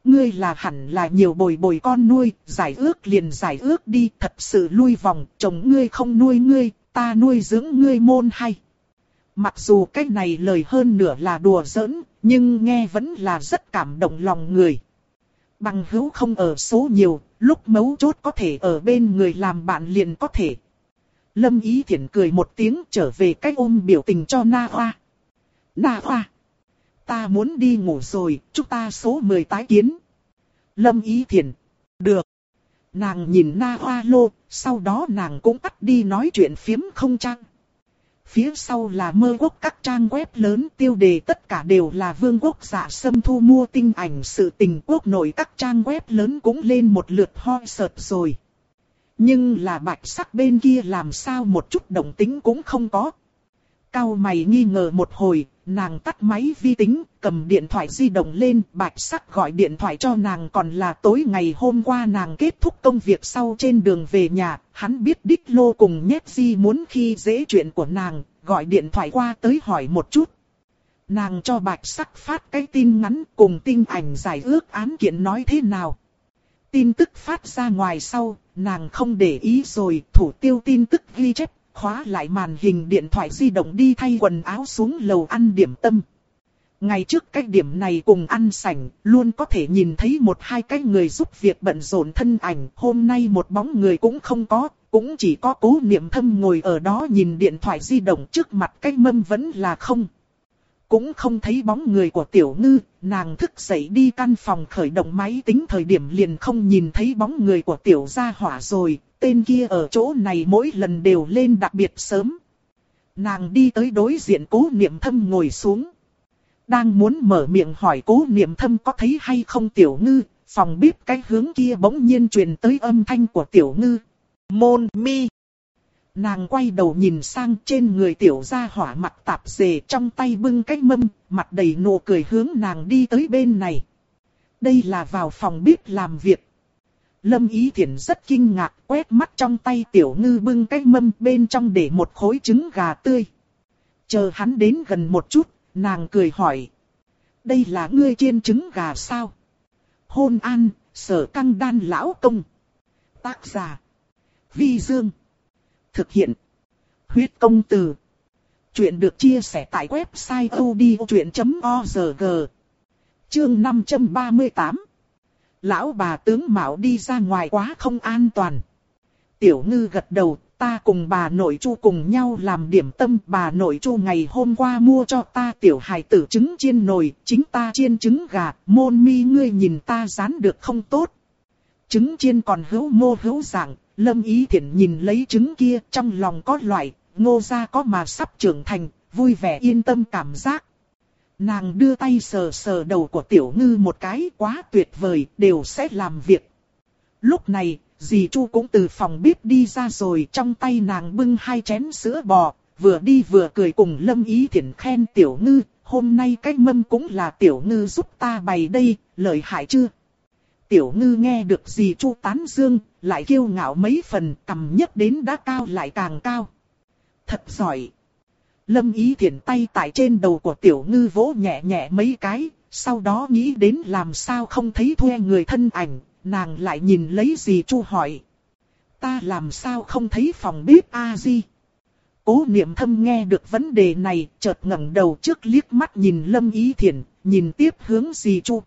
S1: Ngươi là hẳn là nhiều bồi bồi con nuôi, giải ước liền giải ước đi, thật sự lui vòng, chồng ngươi không nuôi ngươi, ta nuôi dưỡng ngươi môn hay. Mặc dù cách này lời hơn nửa là đùa giỡn, nhưng nghe vẫn là rất cảm động lòng người. Bằng hữu không ở số nhiều, lúc mấu chốt có thể ở bên người làm bạn liền có thể. Lâm Ý Thiển cười một tiếng trở về cách ôm biểu tình cho Na Hoa. Na Hoa, ta muốn đi ngủ rồi, chúng ta số 10 tái kiến. Lâm Ý Thiền, được. Nàng nhìn Na Hoa lô, sau đó nàng cũng tắt đi nói chuyện phiếm không trang. Phía sau là mơ quốc các trang web lớn tiêu đề tất cả đều là vương quốc giả sâm thu mua tinh ảnh sự tình quốc nội các trang web lớn cũng lên một lượt hoi sợt rồi. Nhưng là bạch sắc bên kia làm sao một chút động tính cũng không có. Cao mày nghi ngờ một hồi, nàng tắt máy vi tính, cầm điện thoại di động lên, bạch sắc gọi điện thoại cho nàng còn là tối ngày hôm qua nàng kết thúc công việc sau trên đường về nhà, hắn biết đích lô cùng nhét di muốn khi dễ chuyện của nàng, gọi điện thoại qua tới hỏi một chút. Nàng cho bạch sắc phát cái tin ngắn cùng tin ảnh giải ước án kiện nói thế nào. Tin tức phát ra ngoài sau, nàng không để ý rồi, thủ tiêu tin tức ghi chép khóa lại màn hình điện thoại di động đi thay quần áo xuống lầu ăn điểm tâm. Ngày trước cái điểm này cùng ăn sảnh, luôn có thể nhìn thấy một hai cái người giúp việc bận rộn thân ảnh. Hôm nay một bóng người cũng không có, cũng chỉ có cố niệm thâm ngồi ở đó nhìn điện thoại di động trước mặt cái mâm vẫn là không. Cũng không thấy bóng người của tiểu ngư, nàng thức dậy đi căn phòng khởi động máy tính thời điểm liền không nhìn thấy bóng người của tiểu gia hỏa rồi, tên kia ở chỗ này mỗi lần đều lên đặc biệt sớm. Nàng đi tới đối diện cố niệm thâm ngồi xuống. Đang muốn mở miệng hỏi cố niệm thâm có thấy hay không tiểu ngư, phòng bếp cái hướng kia bỗng nhiên truyền tới âm thanh của tiểu ngư. Môn mi. Nàng quay đầu nhìn sang trên người tiểu gia hỏa mặt tạp dề trong tay bưng cái mâm, mặt đầy nụ cười hướng nàng đi tới bên này. Đây là vào phòng bếp làm việc. Lâm Ý Thiển rất kinh ngạc quét mắt trong tay tiểu ngư bưng cái mâm bên trong để một khối trứng gà tươi. Chờ hắn đến gần một chút, nàng cười hỏi. Đây là ngươi chiên trứng gà sao? Hôn an, sở căng đan lão công. Tác giả. Vi Dương. Thực hiện. Huyết công từ. Chuyện được chia sẻ tại website odchuyện.org. Chương 538 lão bà tướng Mạo đi ra ngoài quá không an toàn. Tiểu ngư gật đầu, ta cùng bà nội chu cùng nhau làm điểm tâm. Bà nội chu ngày hôm qua mua cho ta tiểu hài tử trứng chiên nồi, chính ta chiên trứng gà, môn mi ngươi nhìn ta rán được không tốt. Trứng chiên còn hữu mô hữu dạng, lâm ý thiện nhìn lấy trứng kia trong lòng có loại, ngô ra có mà sắp trưởng thành, vui vẻ yên tâm cảm giác. Nàng đưa tay sờ sờ đầu của tiểu ngư một cái quá tuyệt vời, đều sẽ làm việc. Lúc này, dì Chu cũng từ phòng bếp đi ra rồi trong tay nàng bưng hai chén sữa bò, vừa đi vừa cười cùng Lâm Ý Thiển khen tiểu ngư, hôm nay cái mâm cũng là tiểu ngư giúp ta bày đây, lợi hại chưa? Tiểu ngư nghe được dì Chu tán dương, lại kiêu ngạo mấy phần, cầm nhất đến đã cao lại càng cao. Thật giỏi! Lâm ý thiện tay tại trên đầu của tiểu ngư vỗ nhẹ nhẹ mấy cái, sau đó nghĩ đến làm sao không thấy thuê người thân ảnh, nàng lại nhìn lấy gì chu hỏi. Ta làm sao không thấy phòng bếp a di? Cố niệm thâm nghe được vấn đề này, chợt ngẩng đầu trước liếc mắt nhìn Lâm Ý Thiển, nhìn tiếp hướng dì Chu.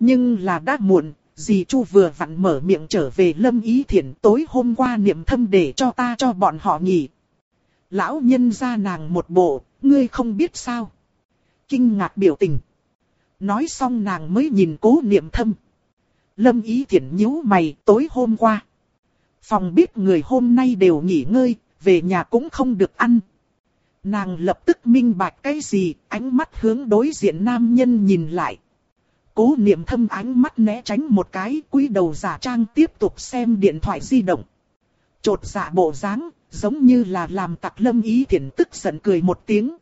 S1: Nhưng là đã muộn, dì Chu vừa vặn mở miệng trở về Lâm Ý Thiển tối hôm qua niệm thâm để cho ta cho bọn họ nghỉ, Lão nhân ra nàng một bộ, ngươi không biết sao. Kinh ngạc biểu tình. Nói xong nàng mới nhìn cố niệm thâm. Lâm ý thiện nhíu mày tối hôm qua. Phòng bếp người hôm nay đều nghỉ ngơi, về nhà cũng không được ăn. Nàng lập tức minh bạch cái gì, ánh mắt hướng đối diện nam nhân nhìn lại. Cố niệm thâm ánh mắt né tránh một cái, quý đầu giả trang tiếp tục xem điện thoại di động. Chột dạ bộ dáng, giống như là làm tặc lâm ý thiện tức giận cười một tiếng.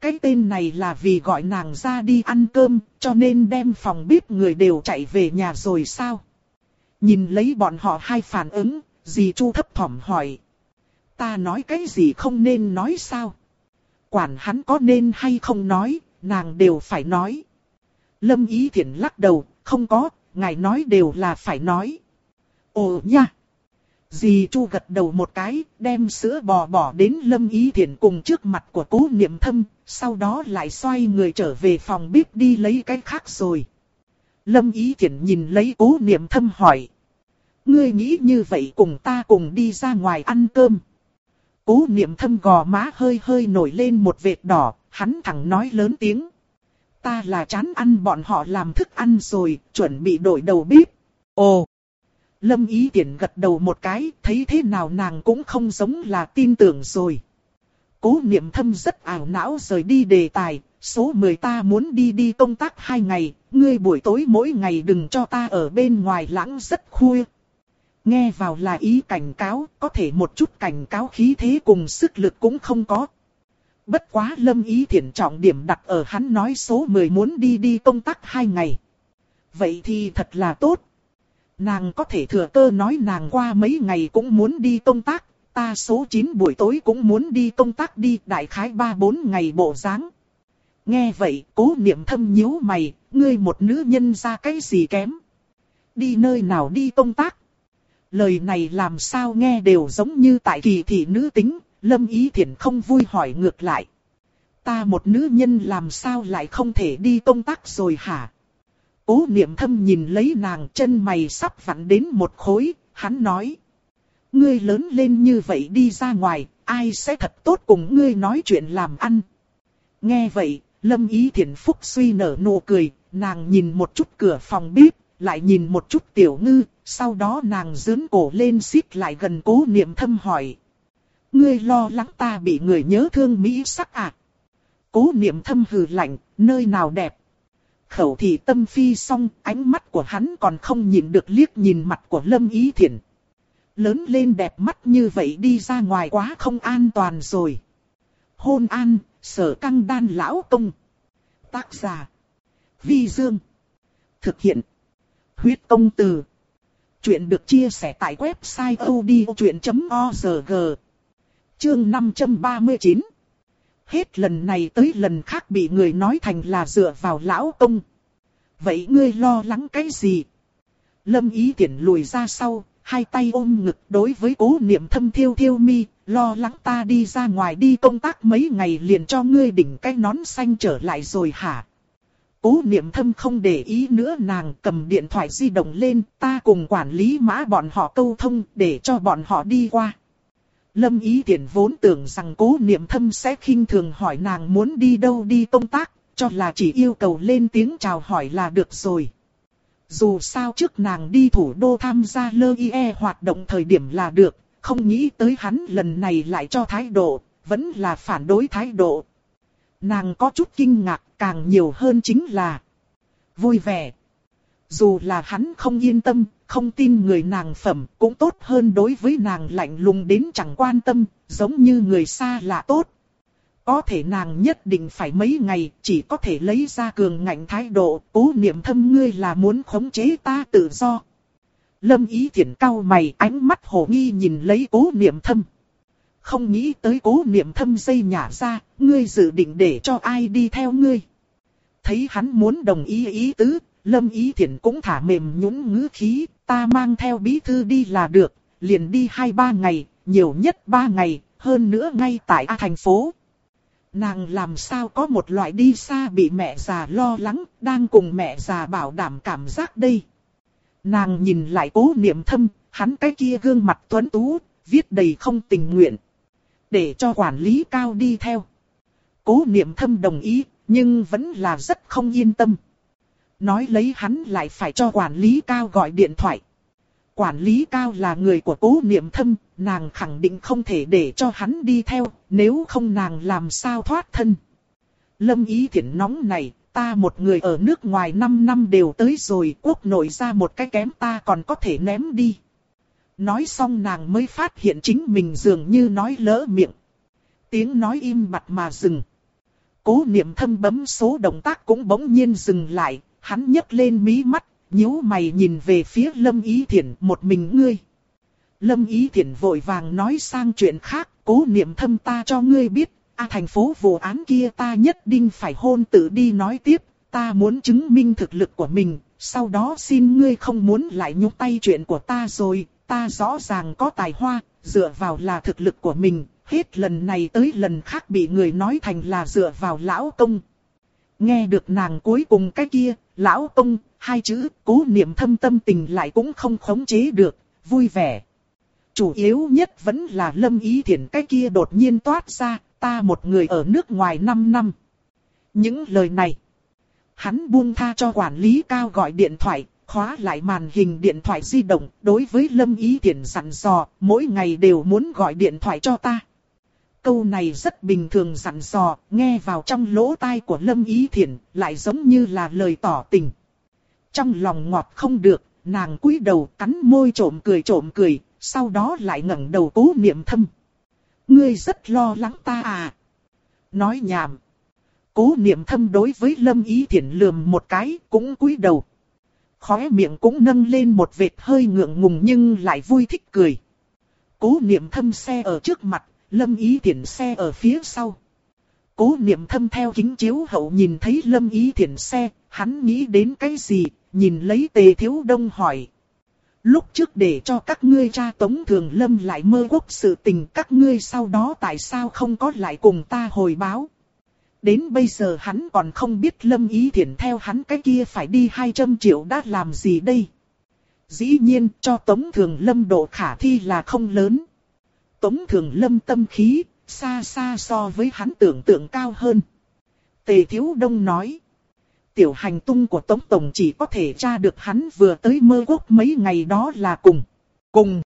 S1: Cái tên này là vì gọi nàng ra đi ăn cơm, cho nên đem phòng bếp người đều chạy về nhà rồi sao? Nhìn lấy bọn họ hai phản ứng, dì Chu thấp thỏm hỏi. Ta nói cái gì không nên nói sao? Quản hắn có nên hay không nói, nàng đều phải nói. Lâm Ý Thiển lắc đầu, không có, ngài nói đều là phải nói. Ồ nha! Dì Chu gật đầu một cái, đem sữa bò bỏ đến Lâm Ý Thiển cùng trước mặt của cố niệm thâm, sau đó lại xoay người trở về phòng bếp đi lấy cái khác rồi. Lâm Ý Thiển nhìn lấy cố niệm thâm hỏi. Ngươi nghĩ như vậy cùng ta cùng đi ra ngoài ăn cơm. Cố niệm thâm gò má hơi hơi nổi lên một vệt đỏ, hắn thẳng nói lớn tiếng. Ta là chán ăn bọn họ làm thức ăn rồi, chuẩn bị đổi đầu bếp. Ồ! Lâm ý Tiễn gật đầu một cái, thấy thế nào nàng cũng không giống là tin tưởng rồi. Cố niệm thâm rất ảo não rời đi đề tài, số 10 ta muốn đi đi công tác hai ngày, ngươi buổi tối mỗi ngày đừng cho ta ở bên ngoài lãng rất khuya. Nghe vào là ý cảnh cáo, có thể một chút cảnh cáo khí thế cùng sức lực cũng không có. Bất quá lâm ý thiện trọng điểm đặt ở hắn nói số 10 muốn đi đi công tác hai ngày. Vậy thì thật là tốt. Nàng có thể thừa cơ nói nàng qua mấy ngày cũng muốn đi công tác, ta số 9 buổi tối cũng muốn đi công tác đi đại khái 3-4 ngày bộ dáng. Nghe vậy, cố niệm thâm nhíu mày, ngươi một nữ nhân ra cái gì kém. Đi nơi nào đi công tác. Lời này làm sao nghe đều giống như tại kỳ thị nữ tính, lâm ý thiện không vui hỏi ngược lại. Ta một nữ nhân làm sao lại không thể đi công tác rồi hả? Cố niệm thâm nhìn lấy nàng chân mày sắp vặn đến một khối, hắn nói. Ngươi lớn lên như vậy đi ra ngoài, ai sẽ thật tốt cùng ngươi nói chuyện làm ăn. Nghe vậy, lâm ý thiện phúc suy nở nụ cười, nàng nhìn một chút cửa phòng bếp, lại nhìn một chút tiểu ngư, sau đó nàng dướn cổ lên xít lại gần cố niệm thâm hỏi. Ngươi lo lắng ta bị người nhớ thương Mỹ sắc à? Cố niệm thâm hừ lạnh, nơi nào đẹp? Khẩu thị tâm phi xong, ánh mắt của hắn còn không nhìn được liếc nhìn mặt của Lâm Ý Thiển. Lớn lên đẹp mắt như vậy đi ra ngoài quá không an toàn rồi. Hôn an, sở căng đan lão công. Tác giả. Vi Dương. Thực hiện. Huyết công từ. Chuyện được chia sẻ tại website odchuyện.org. Chương 539 Hết lần này tới lần khác bị người nói thành là dựa vào lão công. Vậy ngươi lo lắng cái gì? Lâm ý tiện lùi ra sau, hai tay ôm ngực đối với cố niệm thâm thiêu thiêu mi, lo lắng ta đi ra ngoài đi công tác mấy ngày liền cho ngươi đỉnh cái nón xanh trở lại rồi hả? Cố niệm thâm không để ý nữa nàng cầm điện thoại di động lên, ta cùng quản lý mã bọn họ câu thông để cho bọn họ đi qua. Lâm ý tiện vốn tưởng rằng cố niệm thâm sẽ khinh thường hỏi nàng muốn đi đâu đi công tác, cho là chỉ yêu cầu lên tiếng chào hỏi là được rồi. Dù sao trước nàng đi thủ đô tham gia lơ IE hoạt động thời điểm là được, không nghĩ tới hắn lần này lại cho thái độ, vẫn là phản đối thái độ. Nàng có chút kinh ngạc càng nhiều hơn chính là vui vẻ. Dù là hắn không yên tâm, không tin người nàng phẩm cũng tốt hơn đối với nàng lạnh lùng đến chẳng quan tâm, giống như người xa lạ tốt. Có thể nàng nhất định phải mấy ngày, chỉ có thể lấy ra cường ngạnh thái độ, cố niệm thâm ngươi là muốn khống chế ta tự do. Lâm ý thiện cao mày, ánh mắt hồ nghi nhìn lấy cố niệm thâm. Không nghĩ tới cố niệm thâm dây nhả ra, ngươi dự định để cho ai đi theo ngươi. Thấy hắn muốn đồng ý ý tứ, Lâm Ý Thiển cũng thả mềm nhũng ngữ khí, ta mang theo bí thư đi là được, liền đi hai ba ngày, nhiều nhất ba ngày, hơn nữa ngay tại A thành phố. Nàng làm sao có một loại đi xa bị mẹ già lo lắng, đang cùng mẹ già bảo đảm cảm giác đây. Nàng nhìn lại cố niệm thâm, hắn cái kia gương mặt tuấn tú, viết đầy không tình nguyện. Để cho quản lý cao đi theo. Cố niệm thâm đồng ý, nhưng vẫn là rất không yên tâm. Nói lấy hắn lại phải cho quản lý cao gọi điện thoại. Quản lý cao là người của cố niệm thâm, nàng khẳng định không thể để cho hắn đi theo, nếu không nàng làm sao thoát thân. Lâm ý thiện nóng này, ta một người ở nước ngoài 5 năm đều tới rồi, quốc nội ra một cái kém ta còn có thể ném đi. Nói xong nàng mới phát hiện chính mình dường như nói lỡ miệng. Tiếng nói im bặt mà dừng. Cố niệm thâm bấm số động tác cũng bỗng nhiên dừng lại, hắn nhấc lên mí mắt, nhíu mày nhìn về phía Lâm Ý Thiển một mình ngươi. Lâm Ý Thiển vội vàng nói sang chuyện khác, cố niệm thâm ta cho ngươi biết, a thành phố vụ án kia ta nhất định phải hôn tự đi nói tiếp, ta muốn chứng minh thực lực của mình, sau đó xin ngươi không muốn lại nhúc tay chuyện của ta rồi, ta rõ ràng có tài hoa, dựa vào là thực lực của mình, hết lần này tới lần khác bị người nói thành là dựa vào lão công. Nghe được nàng cuối cùng cái kia, lão ông, hai chữ, cố niệm thâm tâm tình lại cũng không khống chế được, vui vẻ. Chủ yếu nhất vẫn là lâm ý thiện cái kia đột nhiên toát ra, ta một người ở nước ngoài 5 năm. Những lời này, hắn buông tha cho quản lý cao gọi điện thoại, khóa lại màn hình điện thoại di động, đối với lâm ý thiện sẵn dò, mỗi ngày đều muốn gọi điện thoại cho ta. Câu này rất bình thường dặn dò, nghe vào trong lỗ tai của lâm ý Thiển lại giống như là lời tỏ tình. Trong lòng ngọt không được, nàng cúi đầu cắn môi trộm cười trộm cười, sau đó lại ngẩng đầu cố niệm thâm. Ngươi rất lo lắng ta à? Nói nhảm. Cố niệm thâm đối với lâm ý Thiển lườm một cái, cũng cúi đầu. Khóe miệng cũng nâng lên một vệt hơi ngượng ngùng nhưng lại vui thích cười. Cố niệm thâm xe ở trước mặt, lâm ý thiển xe ở phía sau. Cố niệm thâm theo kính chiếu hậu nhìn thấy lâm ý thiển xe, hắn nghĩ đến cái gì, nhìn lấy tề thiếu đông hỏi. Lúc trước để cho các ngươi cha tống thường lâm lại mơ quốc sự tình các ngươi sau đó tại sao không có lại cùng ta hồi báo. Đến bây giờ hắn còn không biết lâm ý thiện theo hắn cái kia phải đi 200 triệu đã làm gì đây. Dĩ nhiên cho tống thường lâm độ khả thi là không lớn. Tống thường lâm tâm khí, xa xa so với hắn tưởng tượng cao hơn. Tề Thiếu Đông nói tiểu hành tung của Tống Tổng chỉ có thể tra được hắn vừa tới mơ quốc mấy ngày đó là cùng. Cùng.